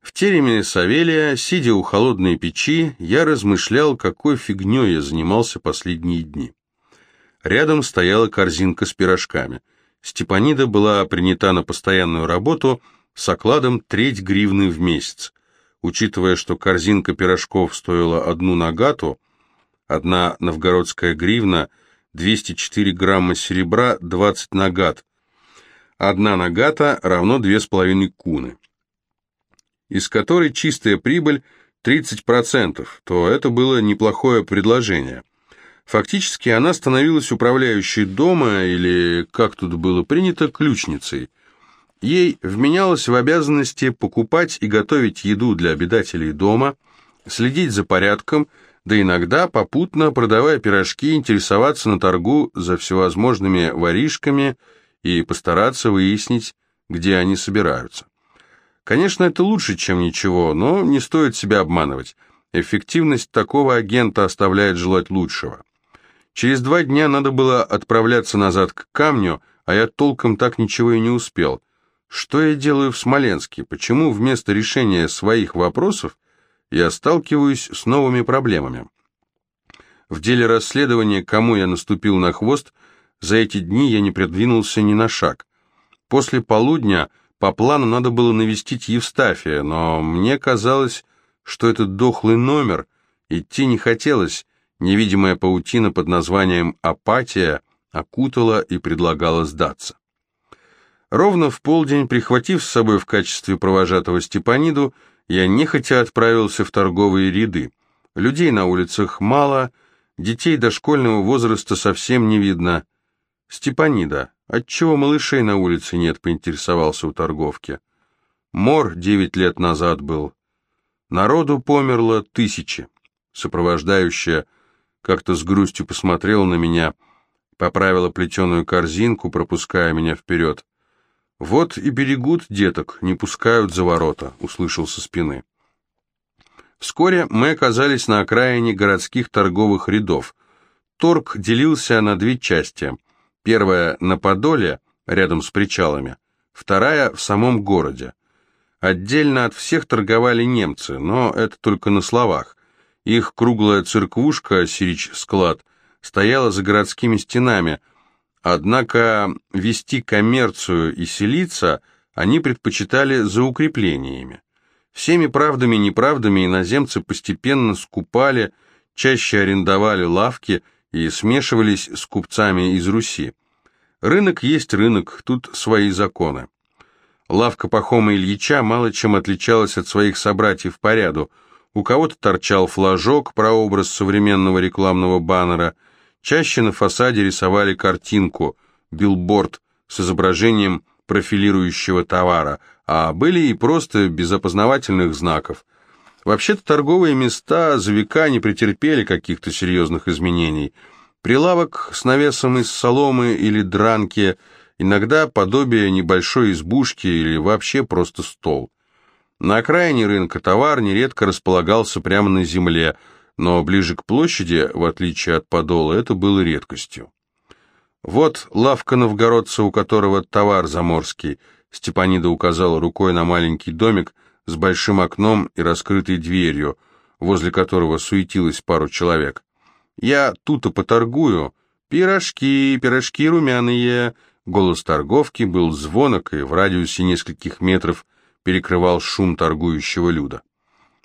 В тереме Савелия, сидя у холодной печи, я размышлял, какой фигней я занимался последние дни. Рядом стояла корзинка с пирожками. Степанида была принята на постоянную работу с окладом треть гривны в месяц. Учитывая, что корзинка пирожков стоила одну нагату, одна новгородская гривна, 204 грамма серебра, 20 нагат. Одна нагата равно 2,5 куны из которой чистая прибыль 30%, то это было неплохое предложение. Фактически она становилась управляющей дома, или, как тут было принято, ключницей. Ей вменялось в обязанности покупать и готовить еду для обитателей дома, следить за порядком, да иногда, попутно, продавая пирожки, интересоваться на торгу за всевозможными воришками и постараться выяснить, где они собираются. Конечно, это лучше, чем ничего, но не стоит себя обманывать. Эффективность такого агента оставляет желать лучшего. Через два дня надо было отправляться назад к камню, а я толком так ничего и не успел. Что я делаю в Смоленске? Почему вместо решения своих вопросов я сталкиваюсь с новыми проблемами? В деле расследования, кому я наступил на хвост, за эти дни я не продвинулся ни на шаг. После полудня по плану надо было навестить Евстафия, но мне казалось, что этот дохлый номер, идти не хотелось, невидимая паутина под названием «апатия» окутала и предлагала сдаться. Ровно в полдень, прихватив с собой в качестве провожатого Степаниду, я нехотя отправился в торговые ряды. Людей на улицах мало, детей дошкольного возраста совсем не видно. Степанида, «Отчего малышей на улице нет?» — поинтересовался у торговки. «Мор девять лет назад был. Народу померло тысячи». Сопровождающая как-то с грустью посмотрела на меня, поправила плетеную корзинку, пропуская меня вперед. «Вот и берегут деток, не пускают за ворота», — услышал со спины. Вскоре мы оказались на окраине городских торговых рядов. Торг делился на две части — Первая на Подоле, рядом с причалами, вторая в самом городе. Отдельно от всех торговали немцы, но это только на словах. Их круглая церквушка, Сирич-склад, стояла за городскими стенами, однако вести коммерцию и селиться они предпочитали за укреплениями. Всеми правдами и неправдами иноземцы постепенно скупали, чаще арендовали лавки и смешивались с купцами из Руси. Рынок есть рынок, тут свои законы. Лавка Пахома Ильича мало чем отличалась от своих собратьев по ряду. У кого-то торчал флажок, прообраз современного рекламного баннера. Чаще на фасаде рисовали картинку, билборд с изображением профилирующего товара, а были и просто без опознавательных знаков. Вообще-то торговые места за века не претерпели каких-то серьезных изменений. Прилавок с навесом из соломы или дранки, иногда подобие небольшой избушки или вообще просто стол. На окраине рынка товар нередко располагался прямо на земле, но ближе к площади, в отличие от подола, это было редкостью. Вот лавка новгородца, у которого товар заморский. Степанида указала рукой на маленький домик – с большим окном и раскрытой дверью, возле которого суетилось пару человек. «Я тут-то поторгую. Пирожки, пирожки румяные». Голос торговки был звонок и в радиусе нескольких метров перекрывал шум торгующего люда.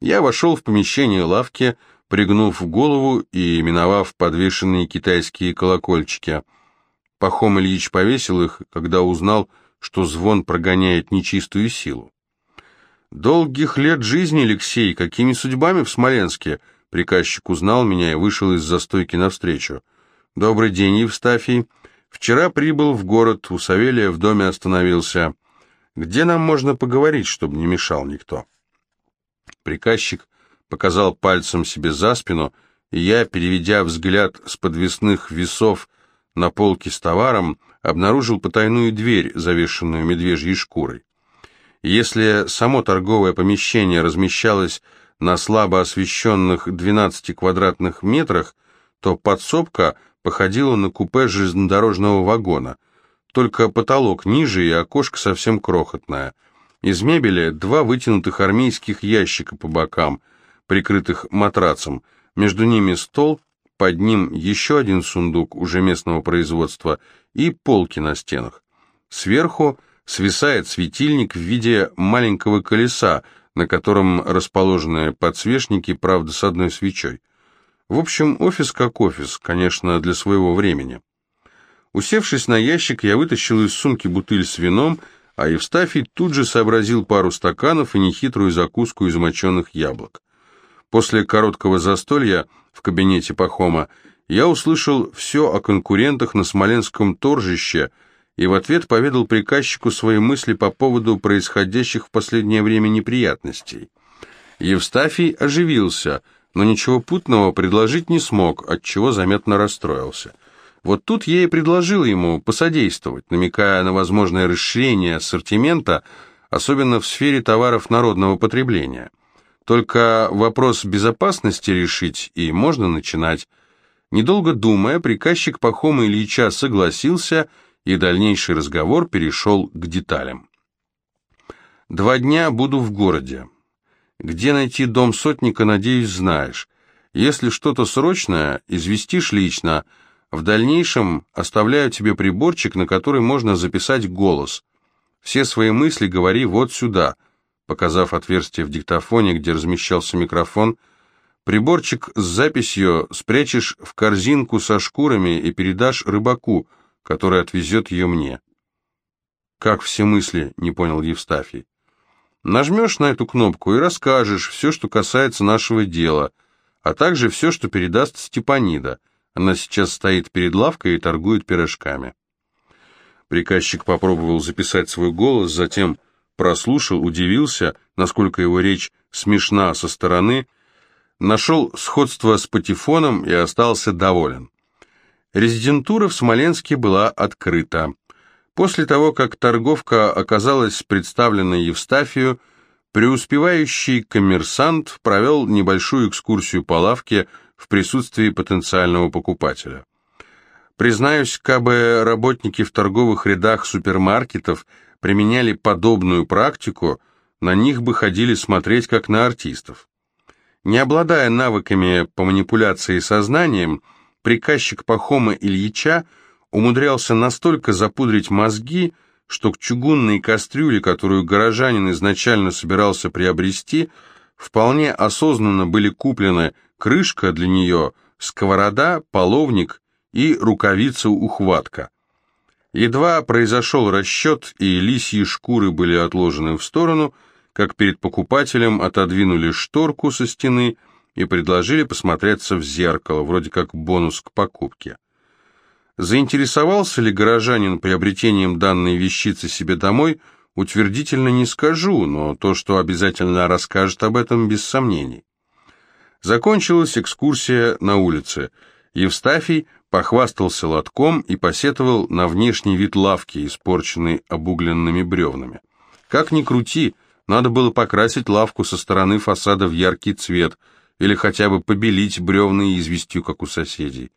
Я вошел в помещение лавки, пригнув голову и миновав подвешенные китайские колокольчики. Пахом Ильич повесил их, когда узнал, что звон прогоняет нечистую силу. «Долгих лет жизни, Алексей! Какими судьбами в Смоленске?» Приказчик узнал меня и вышел из застойки навстречу. «Добрый день, Евстафий. Вчера прибыл в город, у Савелия в доме остановился. Где нам можно поговорить, чтобы не мешал никто?» Приказчик показал пальцем себе за спину, и я, переведя взгляд с подвесных весов на полке с товаром, обнаружил потайную дверь, завешенную медвежьей шкурой. Если само торговое помещение размещалось на слабо освещенных 12 квадратных метрах, то подсобка походила на купе железнодорожного вагона, только потолок ниже и окошко совсем крохотное. Из мебели два вытянутых армейских ящика по бокам, прикрытых матрацем, между ними стол, под ним еще один сундук уже местного производства и полки на стенах. Сверху свисает светильник в виде маленького колеса, на котором расположены подсвечники, правда, с одной свечой. В общем, офис как офис, конечно, для своего времени. Усевшись на ящик, я вытащил из сумки бутыль с вином, а Евстафий тут же сообразил пару стаканов и нехитрую закуску из моченых яблок. После короткого застолья в кабинете Пахома я услышал все о конкурентах на Смоленском торжище и в ответ поведал приказчику свои мысли по поводу происходящих в последнее время неприятностей. Евстафий оживился, но ничего путного предложить не смог, отчего заметно расстроился. Вот тут я и предложил ему посодействовать, намекая на возможное расширение ассортимента, особенно в сфере товаров народного потребления. Только вопрос безопасности решить, и можно начинать. Недолго думая, приказчик Пахома Ильича согласился, и дальнейший разговор перешел к деталям. «Два дня буду в городе. Где найти дом сотника, надеюсь, знаешь. Если что-то срочное, известишь лично, — в дальнейшем оставляю тебе приборчик, на который можно записать голос. Все свои мысли говори вот сюда, показав отверстие в диктофоне, где размещался микрофон. Приборчик с записью спрячешь в корзинку со шкурами и передашь рыбаку, который отвезет ее мне. Как все мысли, не понял Евстафий. Нажмешь на эту кнопку и расскажешь все, что касается нашего дела, а также все, что передаст Степанида. Она сейчас стоит перед лавкой и торгует пирожками. Приказчик попробовал записать свой голос, затем прослушал, удивился, насколько его речь смешна со стороны, нашел сходство с патефоном и остался доволен. Резидентура в Смоленске была открыта. После того, как торговка оказалась представлена Евстафию, преуспевающий коммерсант провел небольшую экскурсию по лавке, в присутствии потенциального покупателя. Признаюсь, кабы работники в торговых рядах супермаркетов применяли подобную практику, на них бы ходили смотреть как на артистов. Не обладая навыками по манипуляции сознанием, приказчик Пахома Ильича умудрялся настолько запудрить мозги, что к чугунной кастрюле, которую горожанин изначально собирался приобрести, вполне осознанно были куплены крышка для нее, сковорода, половник и рукавица-ухватка. Едва произошел расчет, и лисьи шкуры были отложены в сторону, как перед покупателем отодвинули шторку со стены и предложили посмотреться в зеркало, вроде как бонус к покупке. Заинтересовался ли горожанин приобретением данной вещицы себе домой, утвердительно не скажу, но то, что обязательно расскажет об этом, без сомнений. Закончилась экскурсия на улице. Евстафий похвастался лотком и посетовал на внешний вид лавки, испорченной обугленными бревнами. Как ни крути, надо было покрасить лавку со стороны фасада в яркий цвет или хотя бы побелить бревна известью, как у соседей.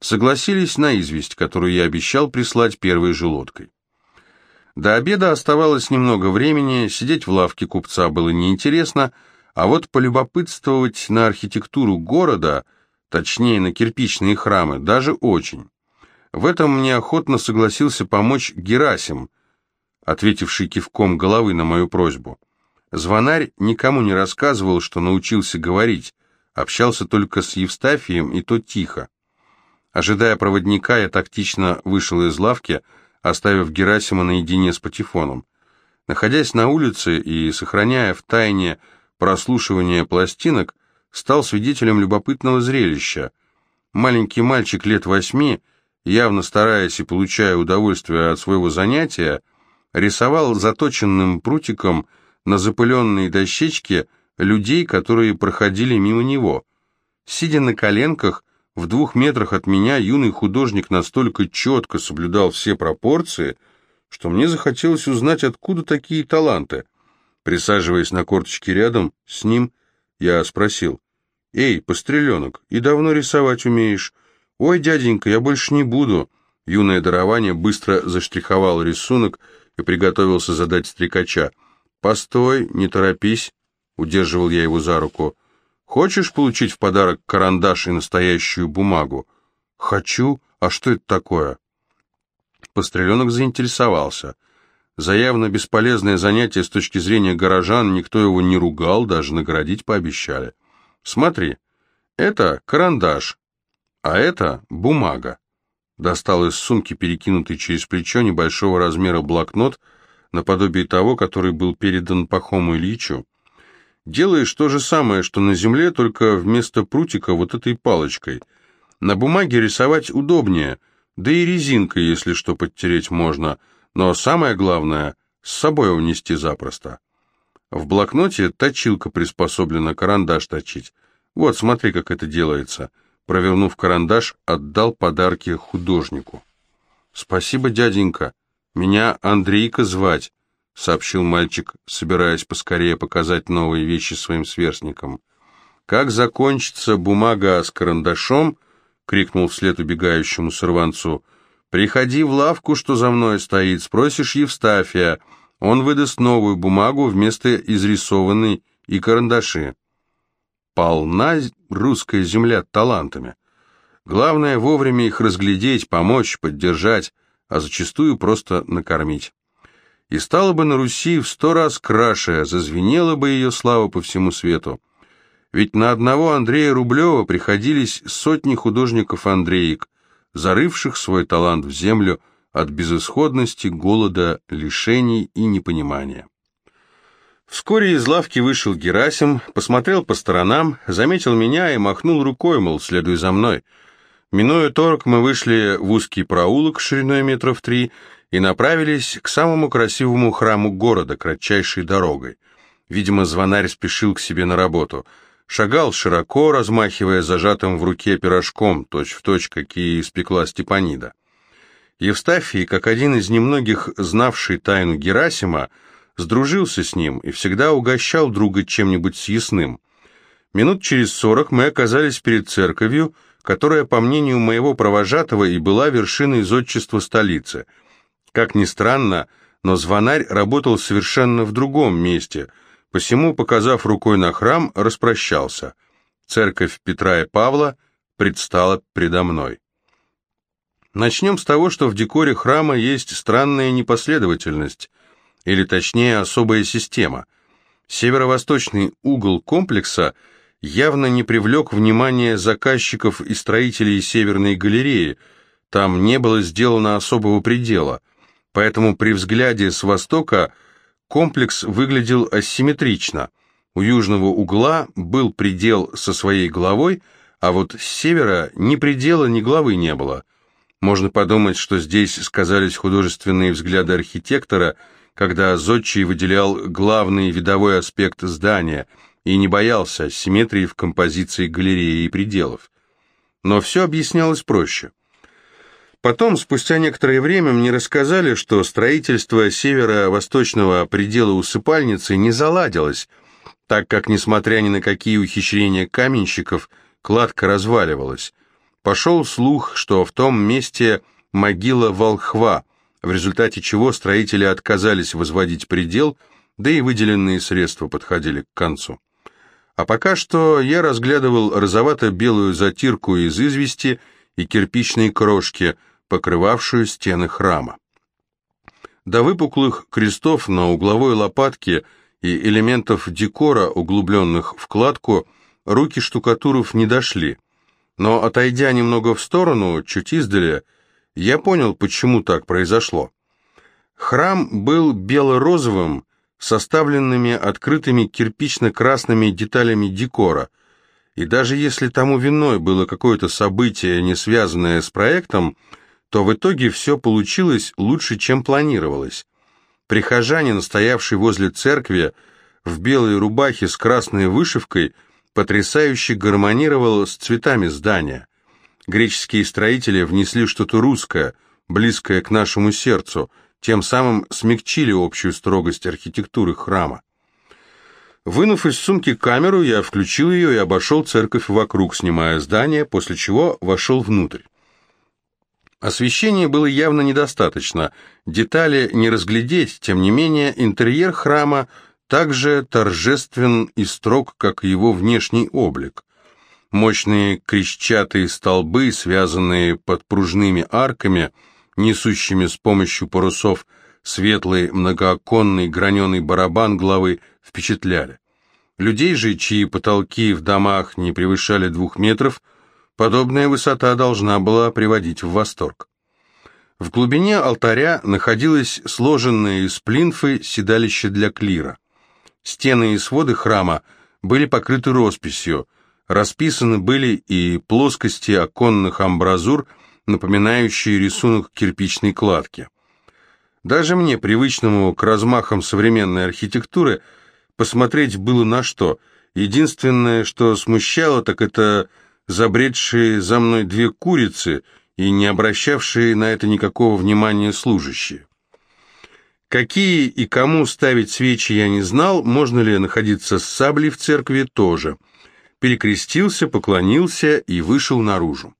Согласились на известь, которую я обещал прислать первой же лодкой. До обеда оставалось немного времени, сидеть в лавке купца было неинтересно, а вот полюбопытствовать на архитектуру города, точнее на кирпичные храмы, даже очень. В этом мне охотно согласился помочь Герасим, ответивший кивком головы на мою просьбу. Звонарь никому не рассказывал, что научился говорить, общался только с Евстафием, и то тихо. Ожидая проводника, я тактично вышел из лавки, оставив Герасима наедине с Патефоном. Находясь на улице и сохраняя в тайне прослушивания пластинок, стал свидетелем любопытного зрелища. Маленький мальчик лет восьми, явно стараясь и получая удовольствие от своего занятия, рисовал заточенным прутиком на запыленной дощечке людей, которые проходили мимо него. Сидя на коленках, в двух метрах от меня юный художник настолько четко соблюдал все пропорции, что мне захотелось узнать, откуда такие таланты. Присаживаясь на корточке рядом с ним, я спросил, «Эй, постреленок, и давно рисовать умеешь?» «Ой, дяденька, я больше не буду». Юное дарование быстро заштриховал рисунок и приготовился задать стрекача. «Постой, не торопись», — удерживал я его за руку. «Хочешь получить в подарок карандаш и настоящую бумагу?» «Хочу. А что это такое?» Постреленок заинтересовался. За явно бесполезное занятие с точки зрения горожан никто его не ругал, даже наградить пообещали. «Смотри, это карандаш, а это бумага». Достал из сумки, перекинутый через плечо, небольшого размера блокнот, наподобие того, который был передан Пахому Ильичу. Делаешь то же самое, что на земле, только вместо прутика вот этой палочкой. На бумаге рисовать удобнее, да и резинкой, если что, подтереть можно, но самое главное, с собой унести запросто. В блокноте точилка приспособлена карандаш точить. Вот, смотри, как это делается. Провернув карандаш, отдал подарки художнику. «Спасибо, дяденька. Меня Андрейка звать», — сообщил мальчик, собираясь поскорее показать новые вещи своим сверстникам. «Как закончится бумага с карандашом?» — крикнул вслед убегающему сорванцу. «Приходи в лавку, что за мной стоит, спросишь Евстафия. Он выдаст новую бумагу вместо изрисованной и карандаши» полна русская земля талантами. Главное вовремя их разглядеть, помочь, поддержать, а зачастую просто накормить. И стало бы на Руси в сто раз краше, зазвенела бы ее слава по всему свету. Ведь на одного Андрея Рублева приходились сотни художников-андреек, зарывших свой талант в землю от безысходности, голода, лишений и непонимания. Вскоре из лавки вышел Герасим, посмотрел по сторонам, заметил меня и махнул рукой, мол, следуй за мной. Минуя торг, мы вышли в узкий проулок шириной метров три и направились к самому красивому храму города, кратчайшей дорогой. Видимо, звонарь спешил к себе на работу. Шагал широко, размахивая зажатым в руке пирожком, точь-в-точь, точь, какие испекла Степанида. Евстафий, как один из немногих знавший тайну Герасима, сдружился с ним и всегда угощал друга чем-нибудь съестным. Минут через сорок мы оказались перед церковью, которая, по мнению моего провожатого, и была вершиной зодчества столицы. Как ни странно, но звонарь работал совершенно в другом месте, посему, показав рукой на храм, распрощался. Церковь Петра и Павла предстала предо мной. Начнем с того, что в декоре храма есть странная непоследовательность или точнее особая система. Северо-восточный угол комплекса явно не привлек внимания заказчиков и строителей Северной галереи, там не было сделано особого предела, поэтому при взгляде с востока комплекс выглядел асимметрично. У южного угла был предел со своей главой, а вот с севера ни предела, ни главы не было. Можно подумать, что здесь сказались художественные взгляды архитектора – когда Зодчий выделял главный видовой аспект здания и не боялся симметрии в композиции галереи и пределов. Но все объяснялось проще. Потом, спустя некоторое время, мне рассказали, что строительство северо-восточного предела усыпальницы не заладилось, так как, несмотря ни на какие ухищрения каменщиков, кладка разваливалась. Пошел слух, что в том месте могила волхва, в результате чего строители отказались возводить предел, да и выделенные средства подходили к концу. А пока что я разглядывал розовато-белую затирку из извести и кирпичные крошки, покрывавшую стены храма. До выпуклых крестов на угловой лопатке и элементов декора, углубленных в кладку, руки штукатуров не дошли. Но, отойдя немного в сторону, чуть издали, я понял, почему так произошло. Храм был бело-розовым, составленными открытыми кирпично-красными деталями декора, и даже если тому виной было какое-то событие, не связанное с проектом, то в итоге все получилось лучше, чем планировалось. Прихожанин, стоявший возле церкви, в белой рубахе с красной вышивкой, потрясающе гармонировал с цветами здания. Греческие строители внесли что-то русское, близкое к нашему сердцу, тем самым смягчили общую строгость архитектуры храма. Вынув из сумки камеру, я включил ее и обошел церковь вокруг, снимая здание, после чего вошел внутрь. Освещения было явно недостаточно, детали не разглядеть, тем не менее интерьер храма так же торжествен и строг, как его внешний облик. Мощные крещатые столбы, связанные под пружными арками, несущими с помощью парусов светлый многооконный граненый барабан главы, впечатляли. Людей же, чьи потолки в домах не превышали двух метров, подобная высота должна была приводить в восторг. В глубине алтаря находилось сложенное из плинфы седалище для клира. Стены и своды храма были покрыты росписью, расписаны были и плоскости оконных амбразур, напоминающие рисунок кирпичной кладки. Даже мне, привычному к размахам современной архитектуры, посмотреть было на что. Единственное, что смущало, так это забредшие за мной две курицы и не обращавшие на это никакого внимания служащие. Какие и кому ставить свечи я не знал, можно ли находиться с саблей в церкви тоже. Перекрестился, поклонился и вышел наружу.